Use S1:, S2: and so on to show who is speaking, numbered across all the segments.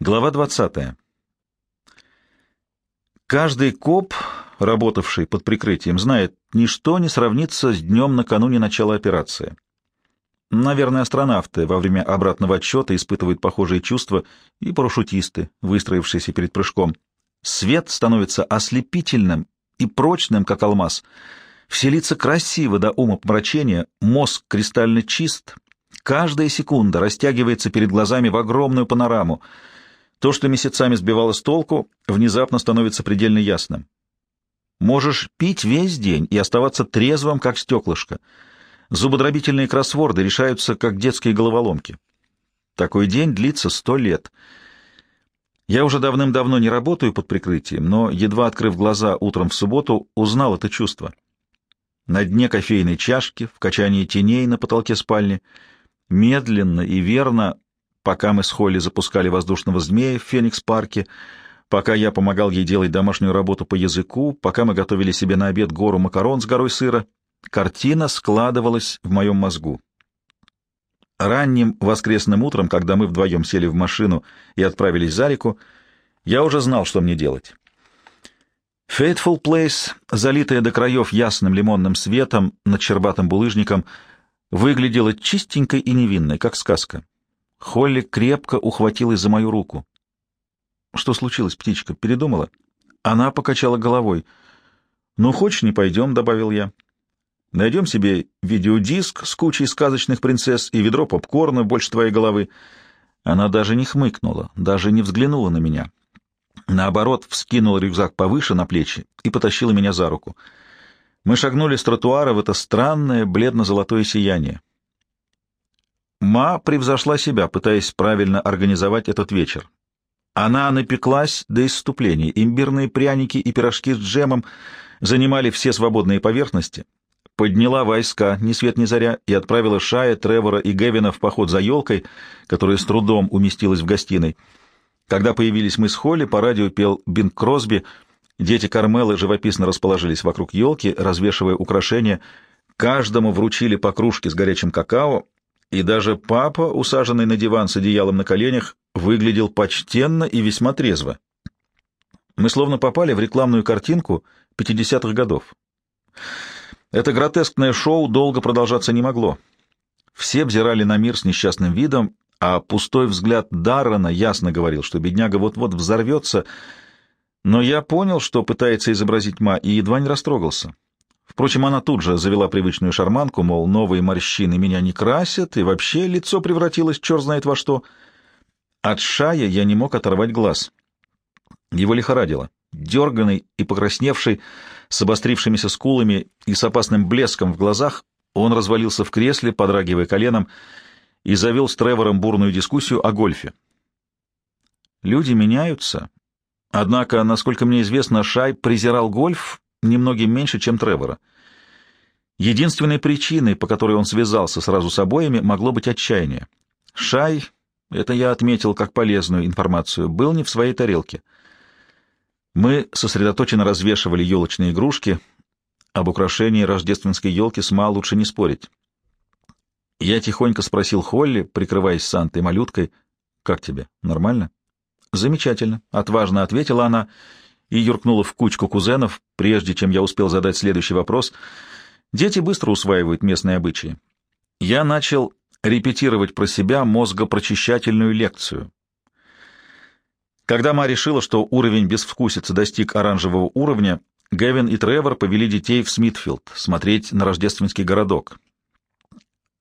S1: Глава 20. Каждый коп, работавший под прикрытием, знает, ничто не сравнится с днем накануне начала операции. Наверное, астронавты во время обратного отсчета испытывают похожие чувства и парашютисты, выстроившиеся перед прыжком. Свет становится ослепительным и прочным, как алмаз. Все лица красивы до ума помрачения, мозг кристально чист, каждая секунда растягивается перед глазами в огромную панораму — то, что месяцами сбивало с толку, внезапно становится предельно ясным. Можешь пить весь день и оставаться трезвым, как стеклышко. Зубодробительные кроссворды решаются, как детские головоломки. Такой день длится сто лет. Я уже давным-давно не работаю под прикрытием, но, едва открыв глаза утром в субботу, узнал это чувство. На дне кофейной чашки, в качании теней на потолке спальни, медленно и верно пока мы с Холли запускали воздушного змея в Феникс-парке, пока я помогал ей делать домашнюю работу по языку, пока мы готовили себе на обед гору макарон с горой сыра, картина складывалась в моем мозгу. Ранним воскресным утром, когда мы вдвоем сели в машину и отправились за реку, я уже знал, что мне делать. Faithful Place, залитая до краев ясным лимонным светом над чербатым булыжником, выглядела чистенькой и невинной, как сказка. Холли крепко ухватилась за мою руку. «Что случилось, птичка? Передумала?» Она покачала головой. «Ну, хочешь, не пойдем», — добавил я. «Найдем себе видеодиск с кучей сказочных принцесс и ведро попкорна больше твоей головы». Она даже не хмыкнула, даже не взглянула на меня. Наоборот, вскинула рюкзак повыше на плечи и потащила меня за руку. Мы шагнули с тротуара в это странное бледно-золотое сияние. Ма превзошла себя, пытаясь правильно организовать этот вечер. Она напеклась до исступления. Имбирные пряники и пирожки с джемом занимали все свободные поверхности. Подняла войска, ни свет ни заря, и отправила Шая, Тревора и Гевина в поход за елкой, которая с трудом уместилась в гостиной. Когда появились мы с Холли, по радио пел Бинг Кросби. Дети Кармелы живописно расположились вокруг елки, развешивая украшения. Каждому вручили по кружке с горячим какао, и даже папа, усаженный на диван с одеялом на коленях, выглядел почтенно и весьма трезво. Мы словно попали в рекламную картинку 50-х годов. Это гротескное шоу долго продолжаться не могло. Все взирали на мир с несчастным видом, а пустой взгляд Даррена ясно говорил, что бедняга вот-вот взорвется, но я понял, что пытается изобразить Ма, и едва не растрогался. Впрочем, она тут же завела привычную шарманку, мол, новые морщины меня не красят, и вообще лицо превратилось черт знает во что. От шая я не мог оторвать глаз. Его лихорадило. Дерганный и покрасневший, с обострившимися скулами и с опасным блеском в глазах, он развалился в кресле, подрагивая коленом, и завел с Тревором бурную дискуссию о гольфе. Люди меняются, однако, насколько мне известно, Шай презирал гольф немногим меньше, чем Тревора. Единственной причиной, по которой он связался сразу с обоими, могло быть отчаяние. Шай, это я отметил как полезную информацию, был не в своей тарелке. Мы сосредоточенно развешивали елочные игрушки. Об украшении рождественской елки с Ма лучше не спорить. Я тихонько спросил Холли, прикрываясь Сантой малюткой, «Как тебе? Нормально?» «Замечательно», — отважно ответила она и юркнула в кучку кузенов, прежде чем я успел задать следующий вопрос. Дети быстро усваивают местные обычаи. Я начал репетировать про себя мозгопрочищательную лекцию. Когда Ма решила, что уровень безвкусицы достиг оранжевого уровня, Гевин и Тревор повели детей в Смитфилд смотреть на рождественский городок.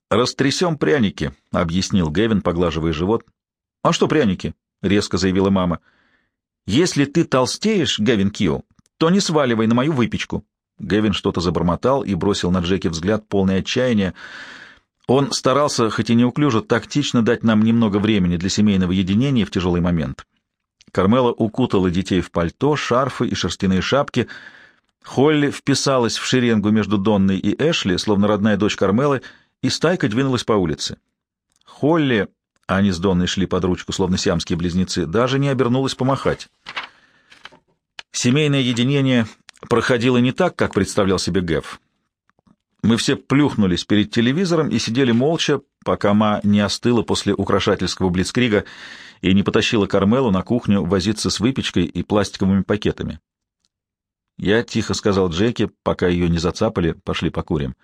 S1: «Растрясем пряники», — объяснил Гевин, поглаживая живот. «А что пряники?» — резко заявила мама. «Если ты толстеешь, Гевин Кио, то не сваливай на мою выпечку». Гевин что-то забормотал и бросил на Джеки взгляд полный отчаяния. Он старался, хоть и неуклюже, тактично дать нам немного времени для семейного единения в тяжелый момент. Кармела укутала детей в пальто, шарфы и шерстяные шапки. Холли вписалась в шеренгу между Донной и Эшли, словно родная дочь Кармелы, и стайка двинулась по улице. Холли они с Донной шли под ручку, словно сиамские близнецы, даже не обернулась помахать. Семейное единение проходило не так, как представлял себе Гэв. Мы все плюхнулись перед телевизором и сидели молча, пока Ма не остыла после украшательского блицкрига, и не потащила Кармелу на кухню возиться с выпечкой и пластиковыми пакетами. Я тихо сказал Джеки, пока ее не зацапали, пошли покурим.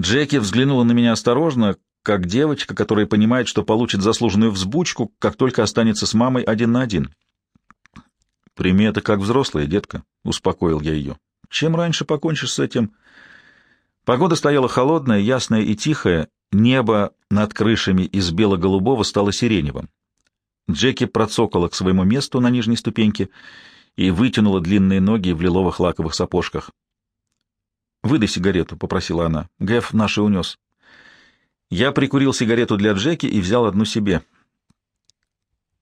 S1: Джеки взглянула на меня осторожно, как девочка, которая понимает, что получит заслуженную взбучку, как только останется с мамой один на один. «Прими это как взрослая, детка», — успокоил я ее. «Чем раньше покончишь с этим...» Погода стояла холодная, ясная и тихая, небо над крышами из бело-голубого стало сиреневым. Джеки процокала к своему месту на нижней ступеньке и вытянула длинные ноги в лиловых лаковых сапожках. «Выдай сигарету», — попросила она. Гэф наши унес. Я прикурил сигарету для Джеки и взял одну себе.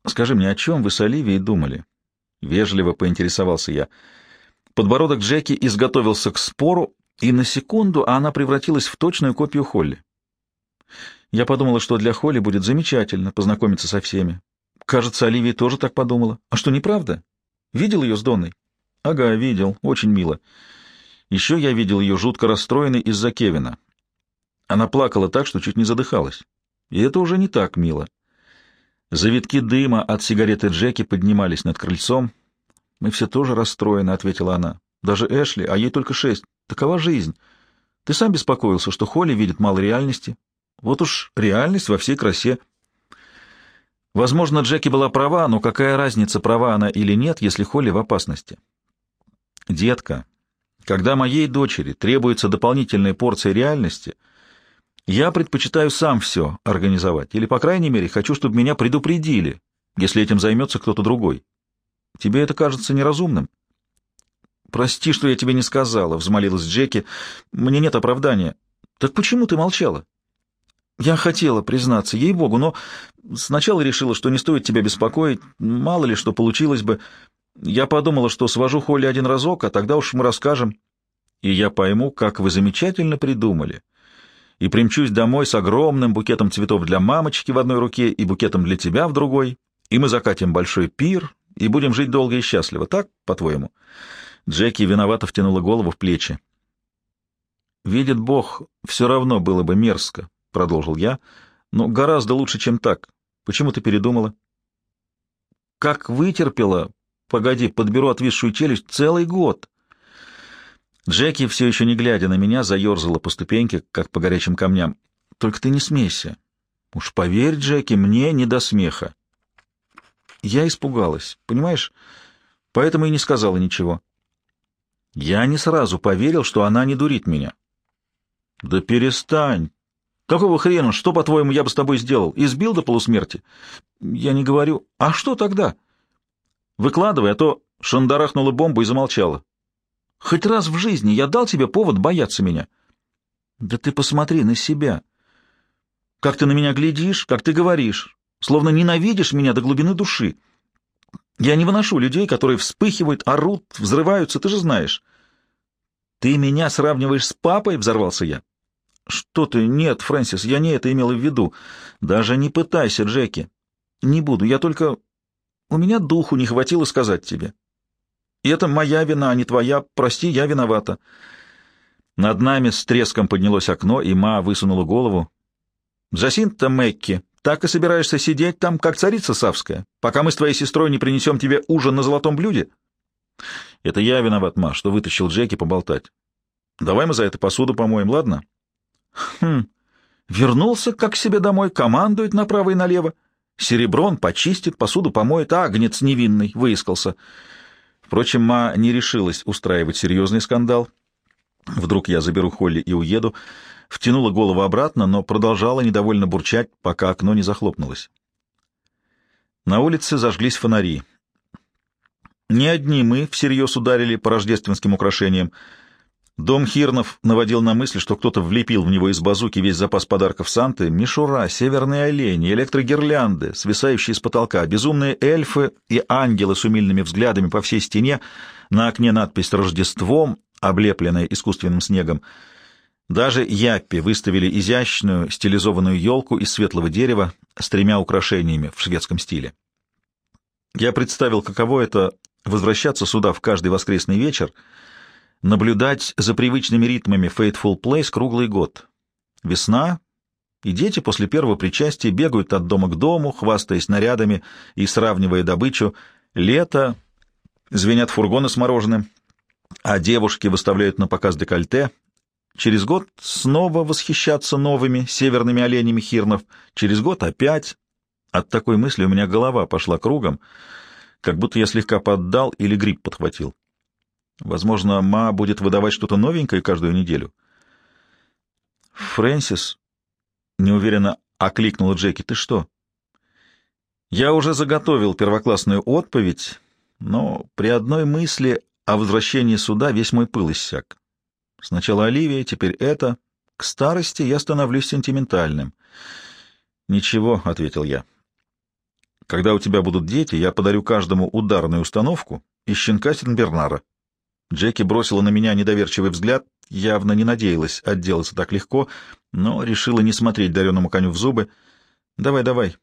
S1: «Скажи мне, о чем вы с Оливией думали?» — вежливо поинтересовался я. Подбородок Джеки изготовился к спору, и на секунду она превратилась в точную копию Холли. Я подумала, что для Холли будет замечательно познакомиться со всеми. Кажется, Оливия тоже так подумала. А что, неправда? Видел ее с Донной? Ага, видел. Очень мило. Еще я видел ее жутко расстроенной из-за Кевина. Она плакала так, что чуть не задыхалась. И это уже не так мило. Завитки дыма от сигареты Джеки поднимались над крыльцом. «Мы все тоже расстроены», — ответила она. «Даже Эшли, а ей только шесть. Такова жизнь. Ты сам беспокоился, что Холли видит мало реальности. Вот уж реальность во всей красе». Возможно, Джеки была права, но какая разница, права она или нет, если Холли в опасности? «Детка, когда моей дочери требуется дополнительная порция реальности, я предпочитаю сам все организовать, или, по крайней мере, хочу, чтобы меня предупредили, если этим займется кто-то другой. Тебе это кажется неразумным? «Прости, что я тебе не сказала», — взмолилась Джеки. «Мне нет оправдания». «Так почему ты молчала?» «Я хотела признаться, ей-богу, но сначала решила, что не стоит тебя беспокоить, мало ли что получилось бы. Я подумала, что свожу Холли один разок, а тогда уж мы расскажем. И я пойму, как вы замечательно придумали. И примчусь домой с огромным букетом цветов для мамочки в одной руке и букетом для тебя в другой, и мы закатим большой пир и будем жить долго и счастливо. Так, по-твоему?» Джеки виновато втянула голову в плечи. «Видит Бог, все равно было бы мерзко», — продолжил я, — «но гораздо лучше, чем так. Почему ты передумала?» «Как вытерпела Погоди, подберу отвисшую челюсть целый год. Джеки, все еще не глядя на меня, заерзала по ступеньке, как по горячим камням. Только ты не смейся. Уж поверь, Джеки, мне не до смеха. Я испугалась, понимаешь? Поэтому и не сказала ничего. Я не сразу поверил, что она не дурит меня. Да перестань. Какого хрена? Что, по-твоему, я бы с тобой сделал? Избил до полусмерти? Я не говорю. А что тогда? — Выкладывай, а то шандарахнула бомбу и замолчала. Хоть раз в жизни я дал тебе повод бояться меня. Да ты посмотри на себя. Как ты на меня глядишь, как ты говоришь, словно ненавидишь меня до глубины души. Я не выношу людей, которые вспыхивают, орут, взрываются, ты же знаешь. Ты меня сравниваешь с папой, взорвался я. Что ты? Нет, Фрэнсис, я не это имел в виду. Даже не пытайся, Джеки. Не буду, я только у меня духу не хватило сказать тебе. И это моя вина, а не твоя. Прости, я виновата. Над нами с треском поднялось окно, и Ма высунула голову. «Джасинта Мэкки, так и собираешься сидеть там, как царица Савская, пока мы с твоей сестрой не принесем тебе ужин на золотом блюде?» «Это я виноват, Ма, что вытащил Джеки поболтать. Давай мы за это посуду помоем, ладно?» «Хм, вернулся как к себе домой, командует направо и налево. Сереброн почистит, посуду помоет, а агнец невинный выискался. Впрочем, Ма не решилась устраивать серьезный скандал. Вдруг я заберу Холли и уеду. Втянула голову обратно, но продолжала недовольно бурчать, пока окно не захлопнулось. На улице зажглись фонари. Не одни мы всерьез ударили по рождественским украшениям. Дом Хирнов наводил на мысль, что кто-то влепил в него из базуки весь запас подарков Санты, мишура, северные олени, электрогирлянды, свисающие с потолка, безумные эльфы и ангелы с умильными взглядами по всей стене, на окне надпись «Рождеством», облепленная искусственным снегом. Даже Яппи выставили изящную стилизованную елку из светлого дерева с тремя украшениями в шведском стиле. Я представил, каково это — возвращаться сюда в каждый воскресный вечер — наблюдать за привычными ритмами Fateful Place круглый год. Весна, и дети после первого причастия бегают от дома к дому, хвастаясь нарядами и сравнивая добычу. Лето, звенят фургоны с мороженым, а девушки выставляют на показ декольте. Через год снова восхищаться новыми северными оленями хирнов, через год опять. От такой мысли у меня голова пошла кругом, как будто я слегка поддал или грипп подхватил. Возможно, Ма будет выдавать что-то новенькое каждую неделю. «Фрэнсис», — неуверенно окликнула Джеки, — «ты что?» «Я уже заготовил первоклассную отповедь, но при одной мысли о возвращении суда весь мой пыл иссяк. Сначала Оливия, теперь это. К старости я становлюсь сентиментальным». «Ничего», — ответил я. «Когда у тебя будут дети, я подарю каждому ударную установку и щенка Сенбернара». Джеки бросила на меня недоверчивый взгляд, явно не надеялась отделаться так легко, но решила не смотреть дареному коню в зубы. «Давай, давай,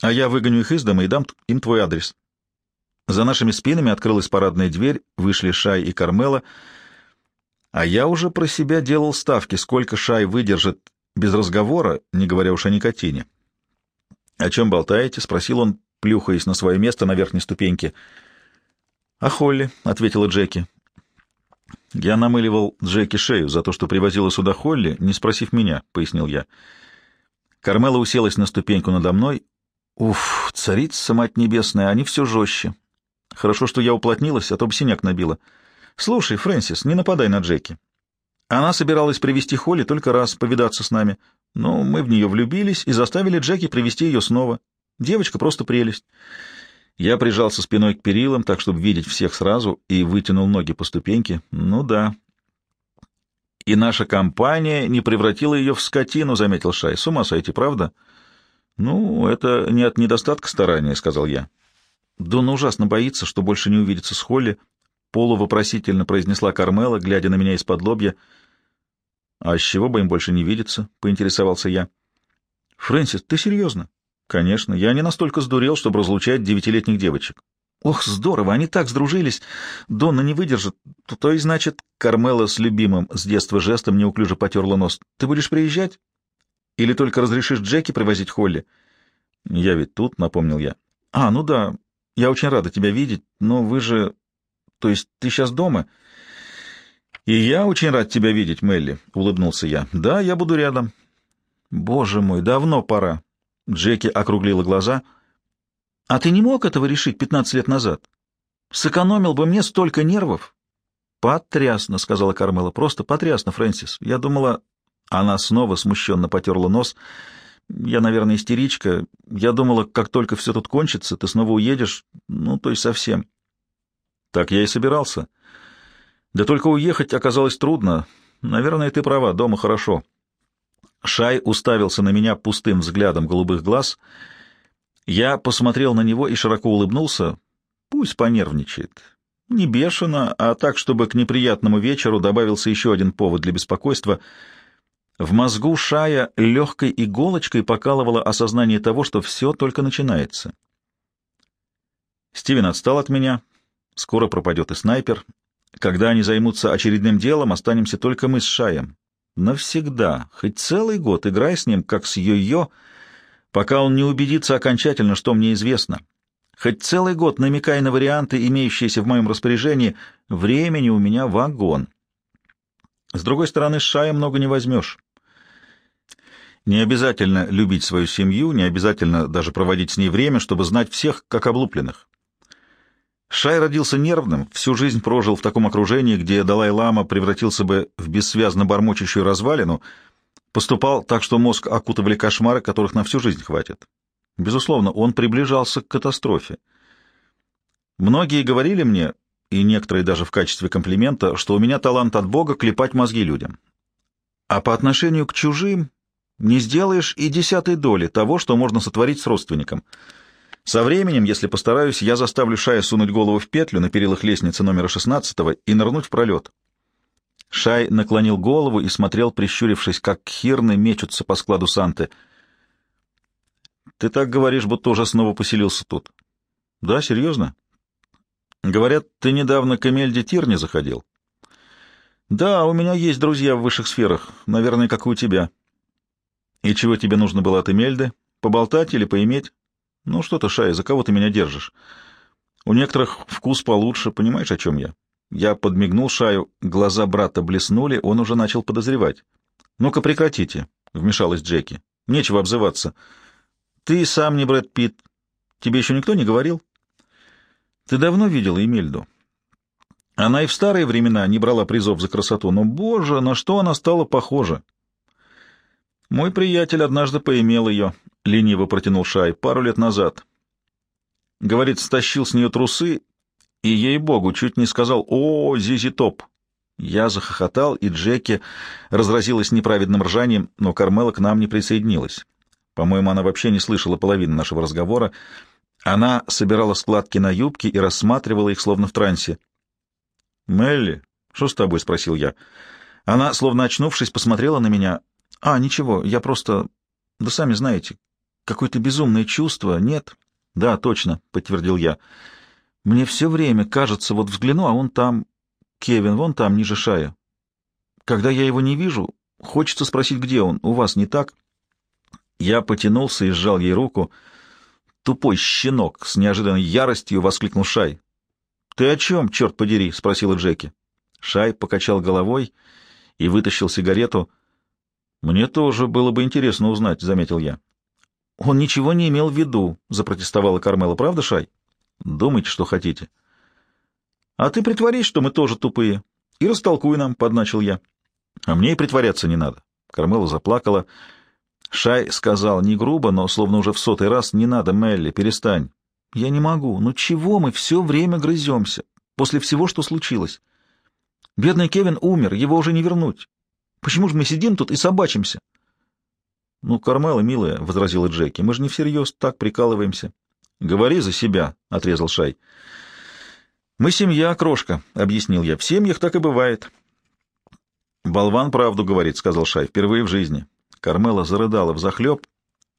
S1: а я выгоню их из дома и дам им твой адрес». За нашими спинами открылась парадная дверь, вышли Шай и Кармела, а я уже про себя делал ставки, сколько Шай выдержит без разговора, не говоря уж о никотине. «О чем болтаете?» — спросил он, плюхаясь на свое место на верхней ступеньке. «О Холли», — ответила Джеки. «Я намыливал Джеки шею за то, что привозила сюда Холли, не спросив меня», — пояснил я. Кармела уселась на ступеньку надо мной. «Уф, царица, мать небесная, они все жестче. Хорошо, что я уплотнилась, а то бы синяк набила. Слушай, Фрэнсис, не нападай на Джеки. Она собиралась привести Холли только раз повидаться с нами, но мы в нее влюбились и заставили Джеки привести ее снова. Девочка просто прелесть». Я прижался спиной к перилам, так, чтобы видеть всех сразу, и вытянул ноги по ступеньке. Ну да. И наша компания не превратила ее в скотину, — заметил Шай. С ума сойти, правда? Ну, это не от недостатка старания, — сказал я. Дона ужасно боится, что больше не увидится с Холли. Полувопросительно произнесла Кармела, глядя на меня из-под лобья. — А с чего бы им больше не видеться? — поинтересовался я. — Фрэнсис, ты серьезно? Конечно, я не настолько сдурел, чтобы разлучать девятилетних девочек. Ох, здорово, они так сдружились. Донна не выдержит. То есть, значит, Кармела с любимым с детства жестом неуклюже потерла нос. Ты будешь приезжать? Или только разрешишь Джеки привозить Холли? Я ведь тут, напомнил я. А, ну да, я очень рада тебя видеть, но вы же... То есть ты сейчас дома? И я очень рад тебя видеть, Мелли, улыбнулся я. Да, я буду рядом. Боже мой, давно пора. Джеки округлила глаза. «А ты не мог этого решить пятнадцать лет назад? Сэкономил бы мне столько нервов». «Потрясно», — сказала Кармела. «Просто потрясно, Фрэнсис. Я думала...» Она снова смущенно потерла нос. «Я, наверное, истеричка. Я думала, как только все тут кончится, ты снова уедешь. Ну, то есть совсем». «Так я и собирался. Да только уехать оказалось трудно. Наверное, ты права, дома хорошо». Шай уставился на меня пустым взглядом голубых глаз. Я посмотрел на него и широко улыбнулся. Пусть понервничает. Не бешено, а так, чтобы к неприятному вечеру добавился еще один повод для беспокойства. В мозгу Шая легкой иголочкой покалывало осознание того, что все только начинается. Стивен отстал от меня. Скоро пропадет и снайпер. Когда они займутся очередным делом, останемся только мы с Шаем. Навсегда, хоть целый год играй с ним, как с йо-йо, пока он не убедится окончательно, что мне известно. Хоть целый год намекай на варианты, имеющиеся в моем распоряжении, времени у меня вагон. С другой стороны, с Шая много не возьмешь. Не обязательно любить свою семью, не обязательно даже проводить с ней время, чтобы знать всех, как облупленных. Шай родился нервным, всю жизнь прожил в таком окружении, где Далай-лама превратился бы в бессвязно бормочущую развалину, поступал так, что мозг окутывали кошмары, которых на всю жизнь хватит. Безусловно, он приближался к катастрофе. Многие говорили мне, и некоторые даже в качестве комплимента, что у меня талант от Бога клепать мозги людям. А по отношению к чужим не сделаешь и десятой доли того, что можно сотворить с родственником — со временем, если постараюсь, я заставлю Шая сунуть голову в петлю на перилах лестницы номера 16 и нырнуть в пролет. Шай наклонил голову и смотрел, прищурившись, как хирны мечутся по складу Санты. «Ты так говоришь, будто уже снова поселился тут». «Да, серьезно?» «Говорят, ты недавно к Эмельде Тирне заходил». «Да, у меня есть друзья в высших сферах, наверное, как и у тебя». «И чего тебе нужно было от Эмельды? Поболтать или поиметь?» «Ну что ты, Шай, за кого ты меня держишь?» «У некоторых вкус получше, понимаешь, о чем я?» Я подмигнул Шаю, глаза брата блеснули, он уже начал подозревать. «Ну-ка прекратите», — вмешалась Джеки. «Нечего обзываться. Ты сам не Брэд Питт. Тебе еще никто не говорил?» «Ты давно видела Эмильду?» Она и в старые времена не брала призов за красоту, но, боже, на что она стала похожа! Мой приятель однажды поимел ее, — лениво протянул Шай, — пару лет назад. Говорит, стащил с нее трусы, и, ей-богу, чуть не сказал «О, Зизи Топ!» Я захохотал, и Джеки разразилась неправедным ржанием, но Кармела к нам не присоединилась. По-моему, она вообще не слышала половины нашего разговора. Она собирала складки на юбке и рассматривала их, словно в трансе. «Мелли, что с тобой?» — спросил я. Она, словно очнувшись, посмотрела на меня. «А, ничего, я просто... Да сами знаете, какое-то безумное чувство, нет?» «Да, точно», — подтвердил я. «Мне все время кажется, вот взгляну, а он там, Кевин, вон там, ниже шая. Когда я его не вижу, хочется спросить, где он. У вас не так?» Я потянулся и сжал ей руку. «Тупой щенок!» — с неожиданной яростью воскликнул Шай. «Ты о чем, черт подери?» — спросила Джеки. Шай покачал головой и вытащил сигарету. «Мне тоже было бы интересно узнать», — заметил я. «Он ничего не имел в виду», — запротестовала Кармела. «Правда, Шай?» «Думайте, что хотите». «А ты притворись, что мы тоже тупые, и растолкуй нам», — подначил я. «А мне и притворяться не надо». Кармела заплакала. Шай сказал не грубо, но словно уже в сотый раз, «Не надо, Мелли, перестань. Я не могу. Ну чего мы все время грыземся? После всего, что случилось. Бедный Кевин умер, его уже не вернуть. Почему же мы сидим тут и собачимся? — Ну, Кармела, милая, — возразила Джеки, — мы же не всерьез так прикалываемся. — Говори за себя, — отрезал Шай. — Мы семья, крошка, — объяснил я. — В семьях так и бывает. — Болван правду говорит, — сказал Шай, — впервые в жизни. Кармела зарыдала взахлеб,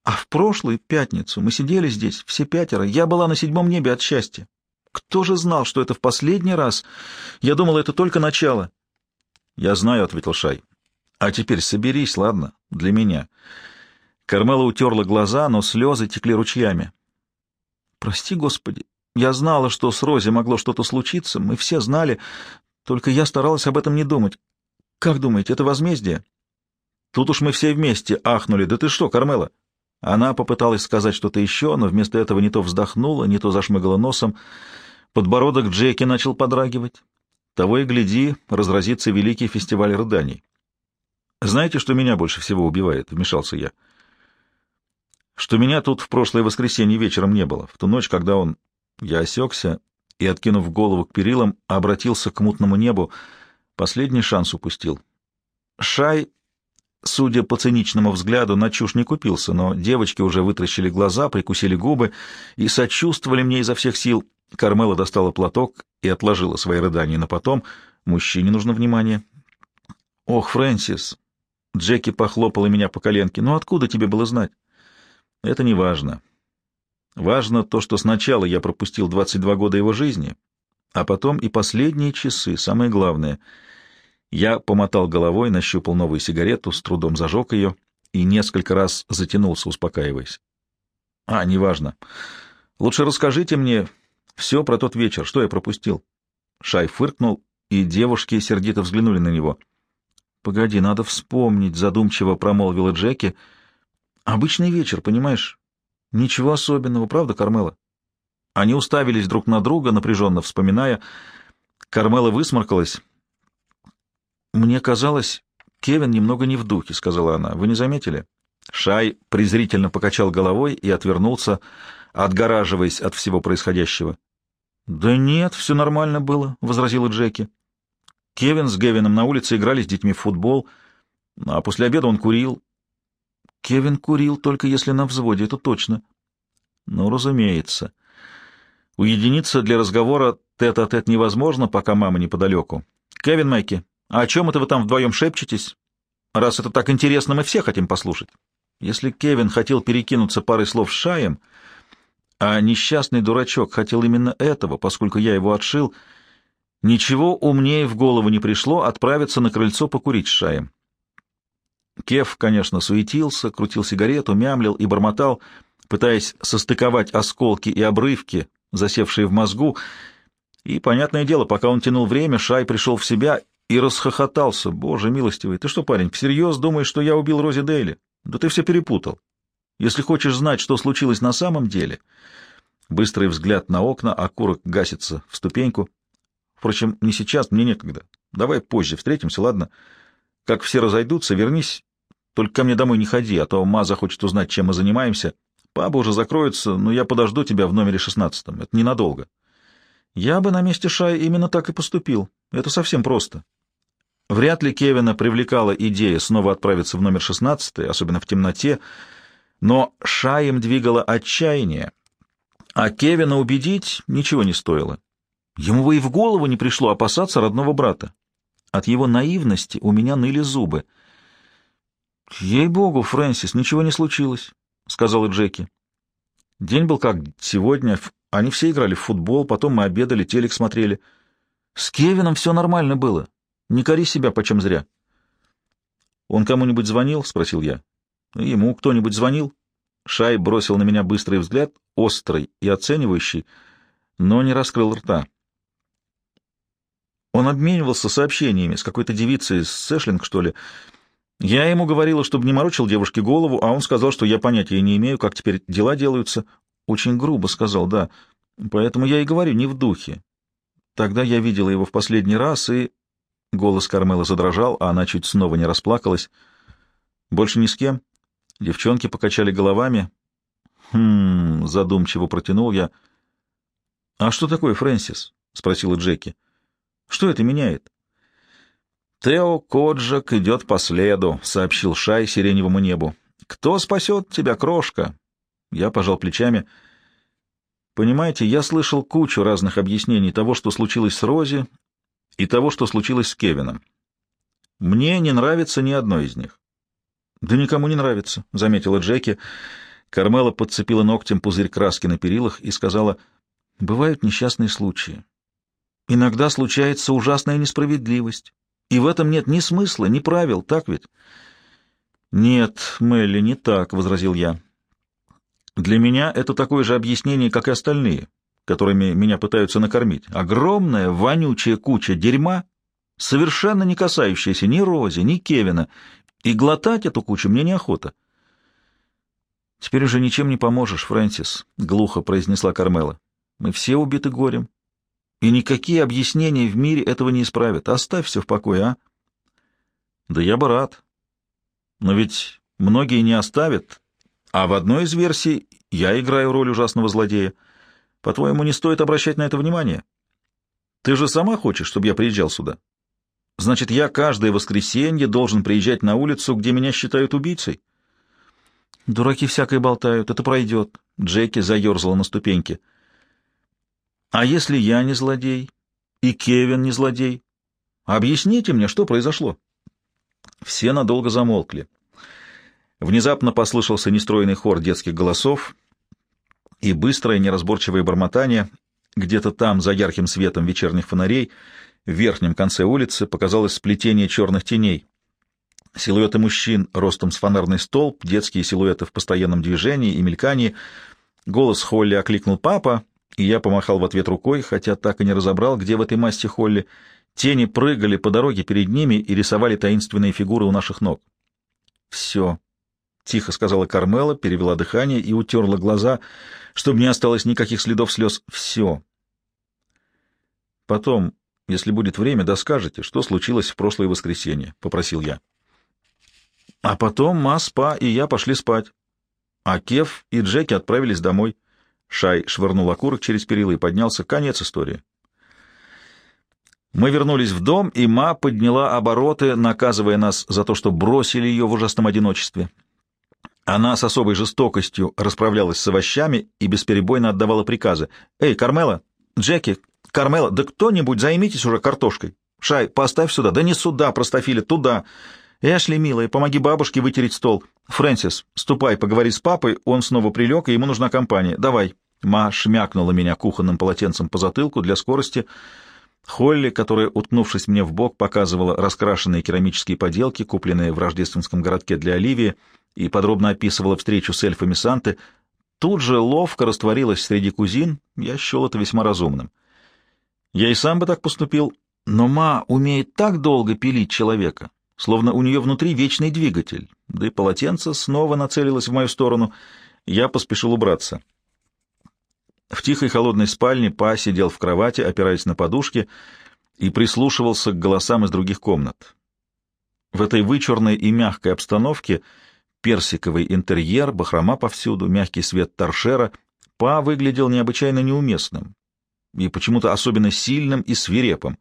S1: а в прошлую пятницу мы сидели здесь, все пятеро. Я была на седьмом небе от счастья. Кто же знал, что это в последний раз? Я думала, это только начало. — Я знаю, — ответил Шай. — А теперь соберись, ладно, для меня. Кармела утерла глаза, но слезы текли ручьями. — Прости, Господи, я знала, что с Рози могло что-то случиться, мы все знали, только я старалась об этом не думать. Как думаете, это возмездие? Тут уж мы все вместе ахнули. Да ты что, Кармела? — она попыталась сказать что-то еще, но вместо этого не то вздохнула, не то зашмыгала носом. Подбородок Джеки начал подрагивать. Того и гляди, разразится великий фестиваль рыданий. «Знаете, что меня больше всего убивает?» — вмешался я. «Что меня тут в прошлое воскресенье вечером не было, в ту ночь, когда он...» Я осекся и, откинув голову к перилам, обратился к мутному небу. Последний шанс упустил. Шай Судя по циничному взгляду, на чушь не купился, но девочки уже вытращили глаза, прикусили губы и сочувствовали мне изо всех сил. Кармела достала платок и отложила свои рыдания на потом. Мужчине нужно внимание. «Ох, Фрэнсис!» Джеки похлопала меня по коленке. «Ну откуда тебе было знать?» «Это не важно. Важно то, что сначала я пропустил 22 года его жизни, а потом и последние часы, самое главное — я помотал головой, нащупал новую сигарету, с трудом зажег ее и несколько раз затянулся, успокаиваясь. — А, неважно. Лучше расскажите мне все про тот вечер, что я пропустил. Шай фыркнул, и девушки сердито взглянули на него. — Погоди, надо вспомнить, — задумчиво промолвила Джеки. — Обычный вечер, понимаешь? Ничего особенного, правда, Кармела? Они уставились друг на друга, напряженно вспоминая. Кармела высморкалась. «Мне казалось, Кевин немного не в духе», — сказала она. «Вы не заметили?» Шай презрительно покачал головой и отвернулся, отгораживаясь от всего происходящего. «Да нет, все нормально было», — возразила Джеки. Кевин с Гевином на улице играли с детьми в футбол, а после обеда он курил. Кевин курил, только если на взводе, это точно. Ну, разумеется. Уединиться для разговора тет-а-тет -тет невозможно, пока мама неподалеку. Кевин Майки, а о чем это вы там вдвоем шепчетесь? Раз это так интересно, мы все хотим послушать. Если Кевин хотел перекинуться парой слов с Шаем, а несчастный дурачок хотел именно этого, поскольку я его отшил, ничего умнее в голову не пришло отправиться на крыльцо покурить с Шаем. Кев, конечно, суетился, крутил сигарету, мямлил и бормотал, пытаясь состыковать осколки и обрывки, засевшие в мозгу, и, понятное дело, пока он тянул время, Шай пришел в себя и расхохотался. «Боже милостивый, ты что, парень, всерьез думаешь, что я убил Рози Дейли? Да ты все перепутал. Если хочешь знать, что случилось на самом деле...» Быстрый взгляд на окна, окурок гасится в ступеньку. Впрочем, не сейчас, мне некогда. Давай позже встретимся, ладно? Как все разойдутся, вернись. Только ко мне домой не ходи, а то ма захочет узнать, чем мы занимаемся. Папа уже закроется, но я подожду тебя в номере шестнадцатом. Это ненадолго. Я бы на месте Шая именно так и поступил. Это совсем просто. Вряд ли Кевина привлекала идея снова отправиться в номер 16, особенно в темноте, но Шаем двигало отчаяние, а Кевина убедить ничего не стоило. Ему бы и в голову не пришло опасаться родного брата. От его наивности у меня ныли зубы. «Ей-богу, Фрэнсис, ничего не случилось», — сказала Джеки. День был как сегодня, они все играли в футбол, потом мы обедали, телек смотрели. С Кевином все нормально было. Не кори себя почем зря. «Он кому-нибудь звонил?» — спросил я. «Ему кто-нибудь звонил?» Шай бросил на меня быстрый взгляд, острый и оценивающий, но не раскрыл рта. Он обменивался сообщениями с какой-то девицей из Сэшлинг, что ли. Я ему говорила, чтобы не морочил девушке голову, а он сказал, что я понятия не имею, как теперь дела делаются. Очень грубо сказал, да. Поэтому я и говорю, не в духе. Тогда я видела его в последний раз, и... Голос Кармела задрожал, а она чуть снова не расплакалась. Больше ни с кем. Девчонки покачали головами. «Хм...» — задумчиво протянул я. «А что такое, Фрэнсис?» — спросила Джеки. «Что это меняет?» «Тео Коджак идет по следу», — сообщил Шай сиреневому небу. «Кто спасет тебя, крошка?» Я пожал плечами. Понимаете, я слышал кучу разных объяснений того, что случилось с Рози, и того, что случилось с Кевином. Мне не нравится ни одно из них. Да никому не нравится, заметила Джеки. Кармела подцепила ногтем пузырь краски на перилах и сказала: "Бывают несчастные случаи. Иногда случается ужасная несправедливость, и в этом нет ни смысла, ни правил, так ведь?" "Нет, Мелли, не так", возразил я. Для меня это такое же объяснение, как и остальные, которыми меня пытаются накормить. Огромная, вонючая куча дерьма, совершенно не касающаяся ни Рози, ни Кевина, и глотать эту кучу мне неохота. «Теперь уже ничем не поможешь, Фрэнсис», — глухо произнесла Кармела. «Мы все убиты горем, и никакие объяснения в мире этого не исправят. Оставь все в покое, а?» «Да я бы рад. Но ведь многие не оставят, а в одной из версий я играю роль ужасного злодея. По-твоему, не стоит обращать на это внимание? Ты же сама хочешь, чтобы я приезжал сюда? Значит, я каждое воскресенье должен приезжать на улицу, где меня считают убийцей? Дураки всякое болтают, это пройдет. Джеки заерзала на ступеньке. А если я не злодей? И Кевин не злодей? Объясните мне, что произошло? Все надолго замолкли. Внезапно послышался нестройный хор детских голосов и быстрое неразборчивое бормотание. Где-то там, за ярким светом вечерних фонарей, в верхнем конце улицы показалось сплетение черных теней. Силуэты мужчин ростом с фонарный столб, детские силуэты в постоянном движении и мелькании. Голос Холли окликнул «папа», и я помахал в ответ рукой, хотя так и не разобрал, где в этой масти Холли. Тени прыгали по дороге перед ними и рисовали таинственные фигуры у наших ног. «Все», — тихо сказала Кармела, перевела дыхание и утерла глаза, чтобы не осталось никаких следов слез. «Все». «Потом, если будет время, доскажете, что случилось в прошлое воскресенье», — попросил я. А потом Ма, Спа и я пошли спать. А Кев и Джеки отправились домой. Шай швырнул окурок через перила и поднялся. Конец истории. Мы вернулись в дом, и Ма подняла обороты, наказывая нас за то, что бросили ее в ужасном одиночестве. Она с особой жестокостью расправлялась с овощами и бесперебойно отдавала приказы. «Эй, Кармела! Джеки! Кармела! Да кто-нибудь займитесь уже картошкой! Шай, поставь сюда! Да не сюда, простофиля, туда! Эшли, милая, помоги бабушке вытереть стол! Фрэнсис, ступай, поговори с папой, он снова прилег, и ему нужна компания. Давай!» Ма шмякнула меня кухонным полотенцем по затылку для скорости. Холли, которая, уткнувшись мне в бок, показывала раскрашенные керамические поделки, купленные в рождественском городке для Оливии, и подробно описывала встречу с эльфами Санты, тут же ловко растворилась среди кузин, я счел это весьма разумным. Я и сам бы так поступил, но ма умеет так долго пилить человека, словно у нее внутри вечный двигатель, да и полотенце снова нацелилось в мою сторону, я поспешил убраться. В тихой холодной спальне Па сидел в кровати, опираясь на подушки, и прислушивался к голосам из других комнат. В этой вычурной и мягкой обстановке персиковый интерьер, бахрома повсюду, мягкий свет торшера, Па выглядел необычайно неуместным и почему-то особенно сильным и свирепым.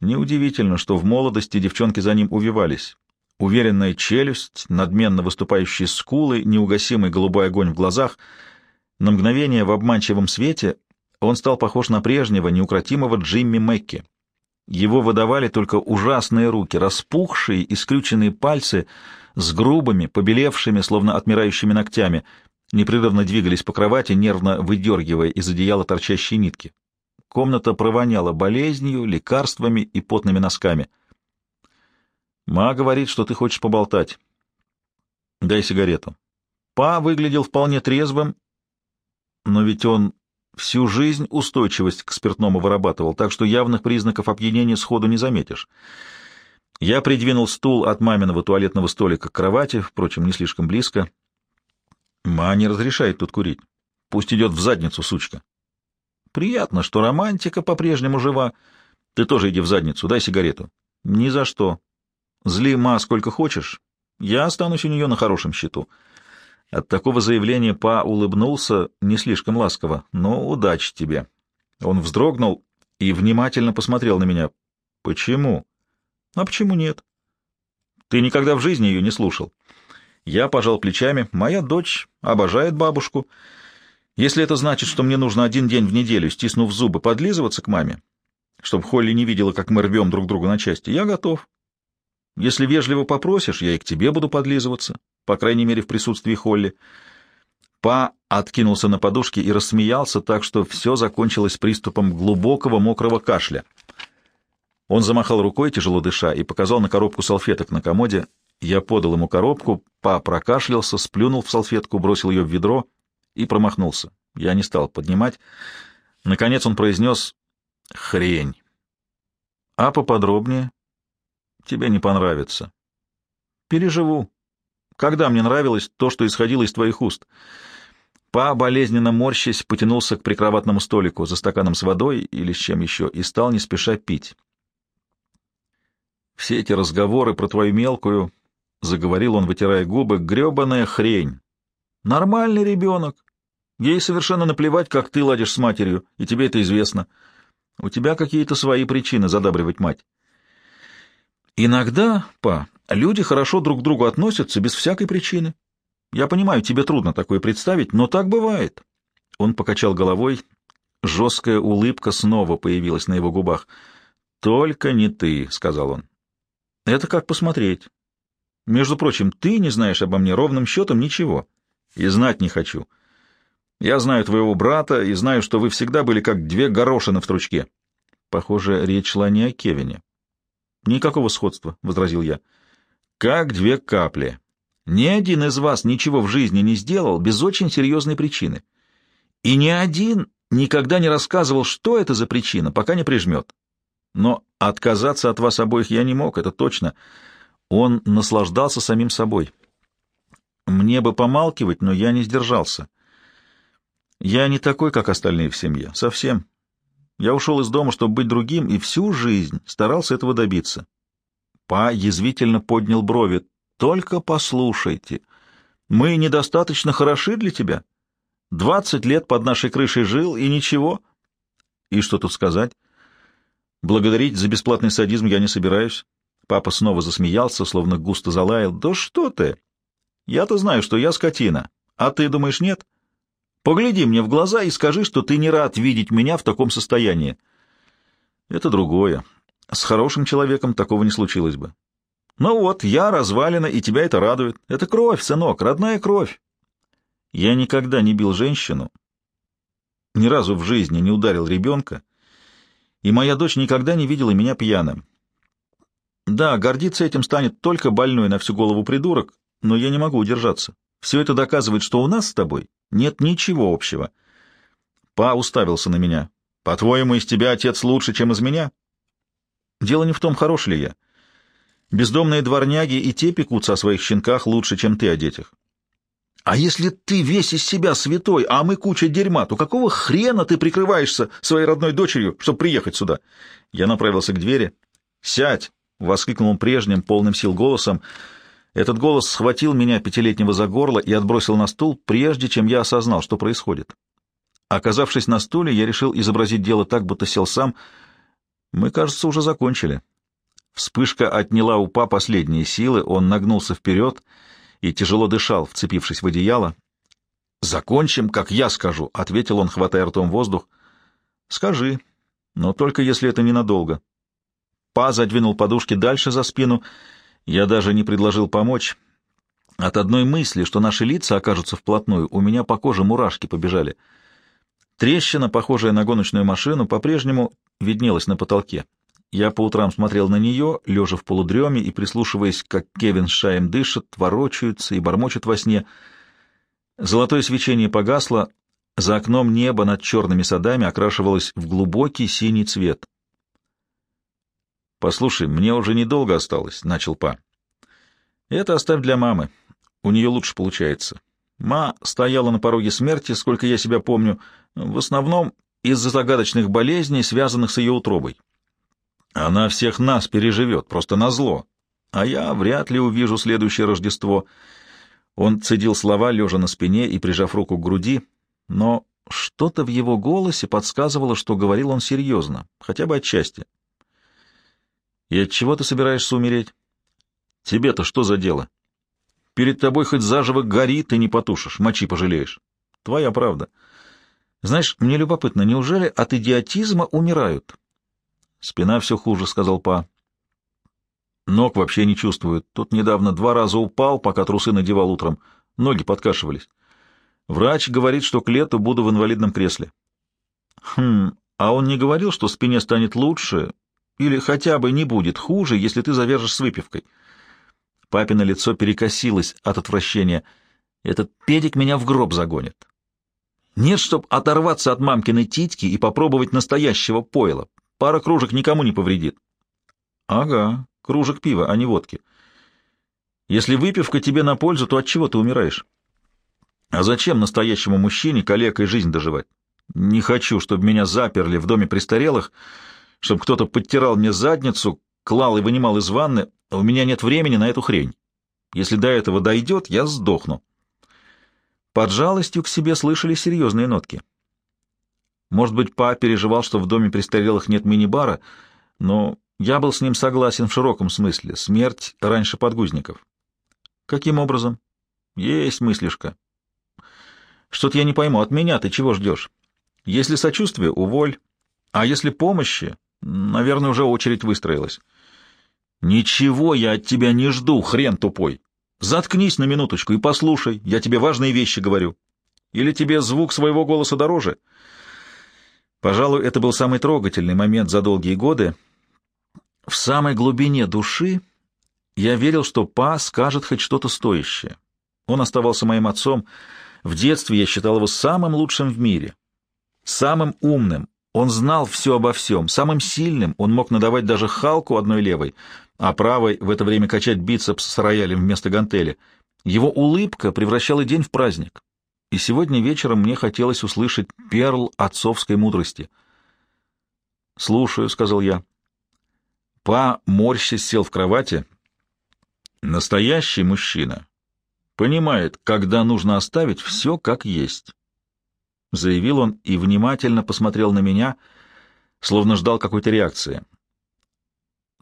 S1: Неудивительно, что в молодости девчонки за ним увивались. Уверенная челюсть, надменно выступающие скулы, неугасимый голубой огонь в глазах — на мгновение в обманчивом свете он стал похож на прежнего, неукротимого Джимми Мэкки. Его выдавали только ужасные руки, распухшие и скрюченные пальцы с грубыми, побелевшими, словно отмирающими ногтями, непрерывно двигались по кровати, нервно выдергивая из одеяла торчащие нитки. Комната провоняла болезнью, лекарствами и потными носками. «Ма говорит, что ты хочешь поболтать. Дай сигарету». Па выглядел вполне трезвым но ведь он всю жизнь устойчивость к спиртному вырабатывал, так что явных признаков опьянения сходу не заметишь. Я придвинул стул от маминого туалетного столика к кровати, впрочем, не слишком близко. Ма не разрешает тут курить. Пусть идет в задницу, сучка. Приятно, что романтика по-прежнему жива. Ты тоже иди в задницу, дай сигарету. Ни за что. Зли ма сколько хочешь. Я останусь у нее на хорошем счету. От такого заявления Па улыбнулся не слишком ласково. «Ну, удачи тебе». Он вздрогнул и внимательно посмотрел на меня. «Почему?» «А почему нет?» «Ты никогда в жизни ее не слушал». Я пожал плечами. «Моя дочь обожает бабушку. Если это значит, что мне нужно один день в неделю, стиснув зубы, подлизываться к маме, чтобы Холли не видела, как мы рвем друг друга на части, я готов. Если вежливо попросишь, я и к тебе буду подлизываться по крайней мере, в присутствии Холли. Па откинулся на подушке и рассмеялся так, что все закончилось приступом глубокого мокрого кашля. Он замахал рукой, тяжело дыша, и показал на коробку салфеток на комоде. Я подал ему коробку, Па прокашлялся, сплюнул в салфетку, бросил ее в ведро и промахнулся. Я не стал поднимать. Наконец он произнес «Хрень». «А поподробнее?» «Тебе не понравится». «Переживу. Когда мне нравилось то, что исходило из твоих уст? Па, болезненно морщась, потянулся к прикроватному столику за стаканом с водой или с чем еще и стал не спеша пить. «Все эти разговоры про твою мелкую...» — заговорил он, вытирая губы. «Гребаная хрень! Нормальный ребенок. Ей совершенно наплевать, как ты ладишь с матерью, и тебе это известно. У тебя какие-то свои причины задабривать мать». «Иногда, па, Люди хорошо друг к другу относятся без всякой причины. Я понимаю, тебе трудно такое представить, но так бывает. Он покачал головой. Жесткая улыбка снова появилась на его губах. «Только не ты», — сказал он. «Это как посмотреть. Между прочим, ты не знаешь обо мне ровным счетом ничего. И знать не хочу. Я знаю твоего брата и знаю, что вы всегда были как две горошины в стручке». Похоже, речь шла не о Кевине. «Никакого сходства», — возразил я как две капли. Ни один из вас ничего в жизни не сделал без очень серьезной причины. И ни один никогда не рассказывал, что это за причина, пока не прижмет. Но отказаться от вас обоих я не мог, это точно. Он наслаждался самим собой. Мне бы помалкивать, но я не сдержался. Я не такой, как остальные в семье, совсем. Я ушел из дома, чтобы быть другим, и всю жизнь старался этого добиться. Па язвительно поднял брови. «Только послушайте. Мы недостаточно хороши для тебя. Двадцать лет под нашей крышей жил, и ничего». «И что тут сказать?» «Благодарить за бесплатный садизм я не собираюсь». Папа снова засмеялся, словно густо залаял. «Да что ты! Я-то знаю, что я скотина. А ты думаешь, нет? Погляди мне в глаза и скажи, что ты не рад видеть меня в таком состоянии». «Это другое. С хорошим человеком такого не случилось бы. Ну вот, я развалина, и тебя это радует. Это кровь, сынок, родная кровь. Я никогда не бил женщину, ни разу в жизни не ударил ребенка и моя дочь никогда не видела меня пьяным. Да, гордиться этим станет только больной на всю голову придурок, но я не могу удержаться. Все это доказывает, что у нас с тобой нет ничего общего. Па уставился на меня. По-твоему, из тебя отец лучше, чем из меня? Дело не в том, хорош ли я. Бездомные дворняги и те пекутся о своих щенках лучше, чем ты о детях. А если ты весь из себя святой, а мы куча дерьма, то какого хрена ты прикрываешься своей родной дочерью, чтобы приехать сюда? Я направился к двери. «Сядь!» — воскликнул он прежним, полным сил голосом. Этот голос схватил меня пятилетнего за горло и отбросил на стул, прежде чем я осознал, что происходит. Оказавшись на стуле, я решил изобразить дело так, будто сел сам. Мы, кажется, уже закончили. Вспышка отняла у па последние силы, он нагнулся вперед и тяжело дышал, вцепившись в одеяло. «Закончим, как я скажу», — ответил он, хватая ртом воздух. «Скажи, но только если это ненадолго». Па задвинул подушки дальше за спину. Я даже не предложил помочь. От одной мысли, что наши лица окажутся вплотную, у меня по коже мурашки побежали. Трещина, похожая на гоночную машину, по-прежнему виднелась на потолке. Я по утрам смотрел на нее, лежа в полудреме и прислушиваясь, как Кевин с Шаем дышат, ворочаются и бормочут во сне. Золотое свечение погасло, за окном небо над черными садами окрашивалось в глубокий синий цвет. «Послушай, мне уже недолго осталось», — начал Па. «Это оставь для мамы. У нее лучше получается. Ма стояла на пороге смерти, сколько я себя помню, в основном из-за загадочных болезней, связанных с ее утробой. Она всех нас переживет, просто назло. А я вряд ли увижу следующее Рождество. Он цедил слова, лежа на спине и прижав руку к груди, но что-то в его голосе подсказывало, что говорил он серьезно, хотя бы отчасти. И от чего ты собираешься умереть? Тебе-то что за дело? Перед тобой хоть заживо гори, ты не потушишь, мочи пожалеешь. Твоя правда. Знаешь, мне любопытно, неужели от идиотизма умирают? Спина все хуже, — сказал Па. Ног вообще не чувствует. Тут недавно два раза упал, пока трусы надевал утром. Ноги подкашивались. Врач говорит, что к лету буду в инвалидном кресле. Хм, а он не говорил, что спине станет лучше, или хотя бы не будет хуже, если ты завяжешь с выпивкой. Папино лицо перекосилось от отвращения. Этот педик меня в гроб загонит. Нет, чтоб оторваться от мамкиной титьки и попробовать настоящего пойла. Пара кружек никому не повредит. Ага, кружек пива, а не водки. Если выпивка тебе на пользу, то от чего ты умираешь? А зачем настоящему мужчине калекой жизнь доживать? Не хочу, чтобы меня заперли в доме престарелых, чтобы кто-то подтирал мне задницу, клал и вынимал из ванны, у меня нет времени на эту хрень. Если до этого дойдет, я сдохну. Под жалостью к себе слышали серьезные нотки. Может быть, па переживал, что в доме престарелых нет мини-бара, но я был с ним согласен в широком смысле. Смерть раньше подгузников. Каким образом? Есть мыслишка. Что-то я не пойму, от меня ты чего ждешь? Если сочувствие — уволь, а если помощи, наверное, уже очередь выстроилась. Ничего я от тебя не жду, хрен тупой. Заткнись на минуточку и послушай, я тебе важные вещи говорю. Или тебе звук своего голоса дороже? Пожалуй, это был самый трогательный момент за долгие годы. В самой глубине души я верил, что Па скажет хоть что-то стоящее. Он оставался моим отцом. В детстве я считал его самым лучшим в мире, самым умным, он знал все обо всем. Самым сильным он мог надавать даже Халку одной левой, а правой в это время качать бицепс с роялем вместо гантели. Его улыбка превращала день в праздник. И сегодня вечером мне хотелось услышать перл отцовской мудрости. «Слушаю», — сказал я. Па, морщись, сел в кровати. «Настоящий мужчина понимает, когда нужно оставить все как есть». — заявил он и внимательно посмотрел на меня, словно ждал какой-то реакции.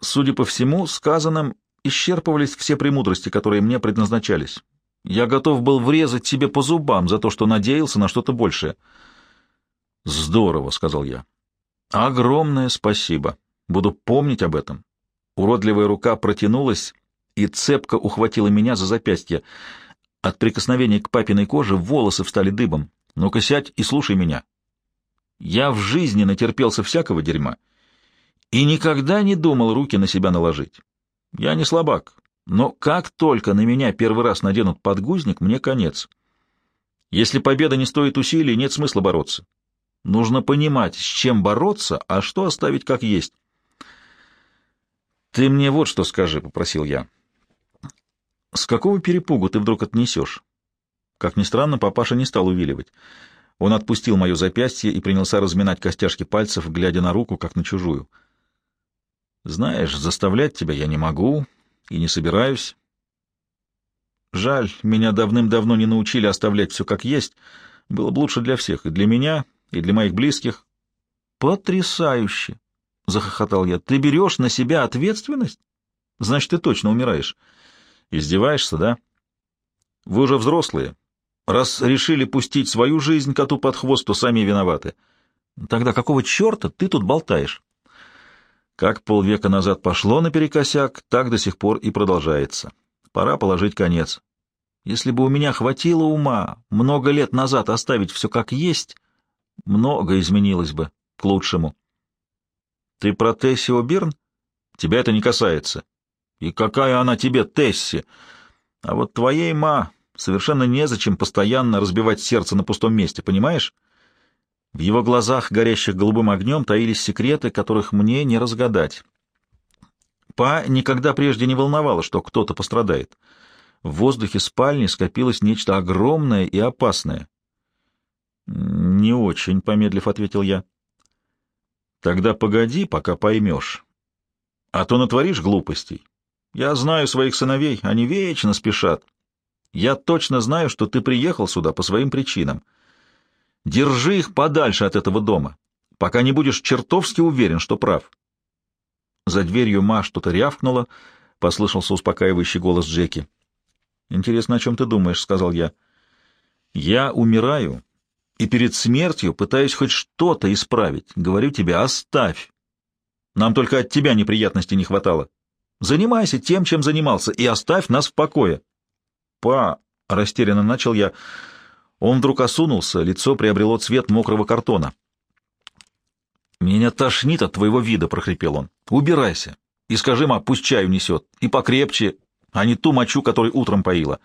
S1: Судя по всему, сказанным исчерпывались все премудрости, которые мне предназначались. Я готов был врезать себе по зубам за то, что надеялся на что-то большее. «Здорово», — сказал я. «Огромное спасибо. Буду помнить об этом». Уродливая рука протянулась и цепко ухватила меня за запястье. От прикосновения к папиной коже волосы встали дыбом. Ну-ка сядь и слушай меня. Я в жизни натерпелся всякого дерьма И никогда не думал руки на себя наложить. Я не слабак, но как только на меня первый раз наденут подгузник, мне конец. Если победа не стоит усилий, нет смысла бороться. Нужно понимать, с чем бороться, а что оставить как есть. «Ты мне вот что скажи», — попросил я. «С какого перепугу ты вдруг отнесешь?» Как ни странно, папаша не стал увиливать. Он отпустил мое запястье и принялся разминать костяшки пальцев, глядя на руку, как на чужую. «Знаешь, заставлять тебя я не могу и не собираюсь. Жаль, меня давным-давно не научили оставлять все как есть. Было бы лучше для всех, и для меня, и для моих близких». «Потрясающе!» — захохотал я. «Ты берешь на себя ответственность? Значит, ты точно умираешь. Издеваешься, да? Вы уже взрослые, Раз решили пустить свою жизнь коту под хвост, то сами виноваты. Тогда какого черта ты тут болтаешь? Как полвека назад пошло наперекосяк, так до сих пор и продолжается. Пора положить конец. Если бы у меня хватило ума много лет назад оставить все как есть, много изменилось бы к лучшему. Ты про Тесси О'Бирн? Тебя это не касается. И какая она тебе, Тесси? А вот твоей ма Совершенно незачем постоянно разбивать сердце на пустом месте, понимаешь? В его глазах, горящих голубым огнем, таились секреты, которых мне не разгадать. Па никогда прежде не волновало, что кто-то пострадает. В воздухе спальни скопилось нечто огромное и опасное. «Не очень», — помедлив ответил я. «Тогда погоди, пока поймешь. А то натворишь глупостей. Я знаю своих сыновей, они вечно спешат. Я точно знаю, что ты приехал сюда по своим причинам. Держи их подальше от этого дома, пока не будешь чертовски уверен, что прав. За дверью Ма что-то рявкнуло, послышался успокаивающий голос Джеки. «Интересно, о чем ты думаешь?» — сказал я. «Я умираю, и перед смертью пытаюсь хоть что-то исправить. Говорю тебе, оставь. Нам только от тебя неприятностей не хватало. Занимайся тем, чем занимался, и оставь нас в покое». «Па!» — растерянно начал я. Он вдруг осунулся, лицо приобрело цвет мокрого картона. «Меня тошнит от твоего вида», — прохрипел он. «Убирайся и скажи, ма, пусть чаю несет, и покрепче, а не ту мочу, которой утром поила».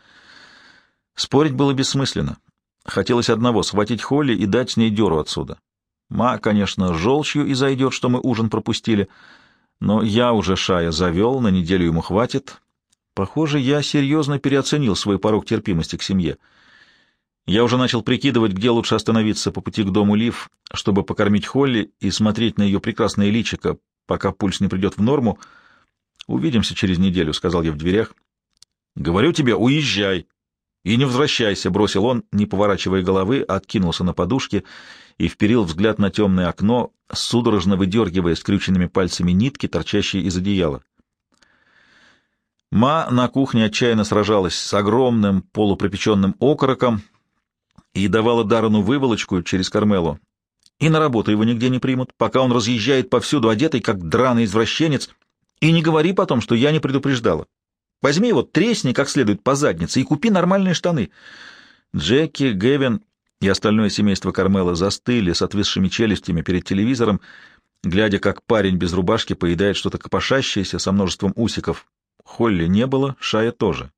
S1: Спорить было бессмысленно. Хотелось одного — схватить Холли и дать с ней дёру отсюда. Ма, конечно, желчью и зайдет, что мы ужин пропустили, но я уже Шая завел, на неделю ему хватит, Похоже, я серьезно переоценил свой порог терпимости к семье. Я уже начал прикидывать, где лучше остановиться по пути к дому Лив, чтобы покормить Холли и смотреть на ее прекрасное личико, пока пульс не придет в норму. «Увидимся через неделю», — сказал я в дверях. «Говорю тебе, уезжай!» «И не возвращайся», — бросил он, не поворачивая головы, откинулся на подушке и вперил взгляд на темное окно, судорожно выдергивая скрюченными пальцами нитки, торчащие из одеяла. Ма на кухне отчаянно сражалась с огромным полупропеченным окороком и давала Даррену выволочку через Кармелу. И на работу его нигде не примут, пока он разъезжает повсюду одетый, как драный извращенец. И не говори потом, что я не предупреждала. Возьми его, тресни как следует по заднице и купи нормальные штаны. Джеки, Гевин и остальное семейство Кармела застыли с отвисшими челюстями перед телевизором, глядя, как парень без рубашки поедает что-то копошащееся со множеством усиков Холли не было, Шая тоже.